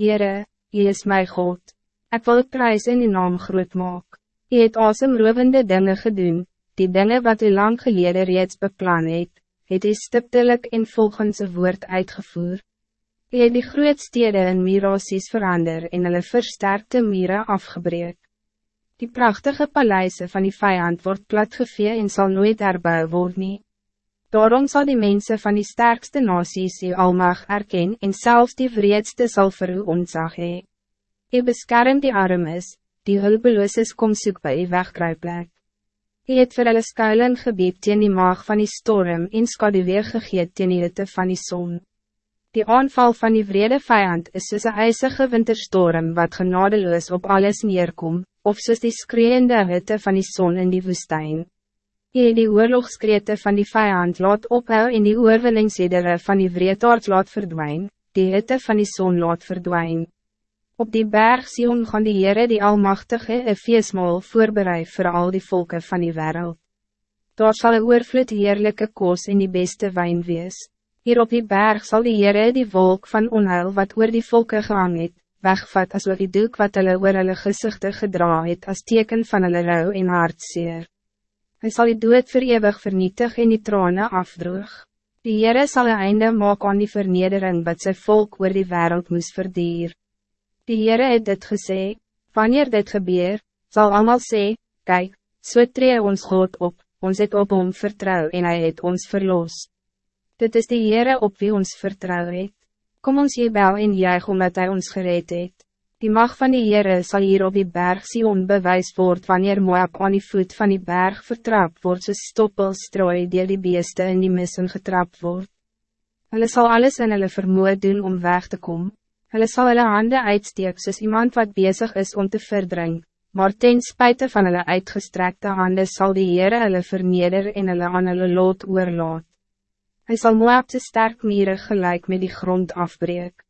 Heere, Jy is my God. Ik wil prijs in die naam groot maak. Jy het asemrovende dingen gedoen, die dingen wat u lang geleden reeds beplan het, het hy stiptelik en volgens een woord uitgevoer. Jy het die grootstede in mirasies verander en hulle versterkte mire afgebreek. Die prachtige paleise van die vijand wordt platgevee en zal nooit erbij worden. Nie. Daarom zal die mensen van die sterkste nasies die almag erken en zelfs die vreedste zal vir u ontzag hee. U beskerm die armes, die hulpeloses kom soek by u wegkruiplek. U het vir hulle skuilen gebied teen die maag van die storm en skaduwee gegeet teen die hitte van die zon. Die aanval van die vrede vijand is soos een ijzige winterstorm wat genadeloos op alles neerkomt of soos die skreeuwende hitte van die zon in die woestijn. Je die oorlogskrete van die vijand laat ophou en die oorwinningsedere van die vreedaard laat verdwijnen, die hitte van die zon laat verdwijnen. Op die berg Sion gaan die Heere die Almachtige een feestmaal voorbereid voor al die volken van die wereld. Daar zal een oorvloed heerlijke koos in die beste wijn wees. Hier op die berg zal die Heere die wolk van onheil wat oor die volken gehang het, wegvat as die doek wat hulle oor hulle gezichte gedra het as teken van hulle rouw en hartseer. Hij zal die dood verewig vernietig en die trane afdroog. Die Heere sal een einde maak aan die vernedering wat sy volk oor die wereld moes verdier. Die Heere het dit gesê, wanneer dit gebeur, zal allemaal sê, kijk, so tree ons God op, ons het op hom vertrouw en hij het ons verlos. Dit is die Heere op wie ons vertrouw het. Kom ons jebel en juig omdat hij ons gereed het. Die macht van die Heere sal hier op die berg Sion bewys word wanneer Moab aan die voet van die berg vertrap word soos stoppelstrooi deel die beeste in die missen getrap word. Hulle sal alles in hulle vermoe doen om weg te komen. Hulle sal hulle hande uitsteek soos iemand wat bezig is om te verdring, maar ten spijt van hulle uitgestrekte hande zal die Heere hulle verneder en hulle aan hulle lot oorlaat. Hij zal Moab te sterk mieren gelijk met die grond afbreek.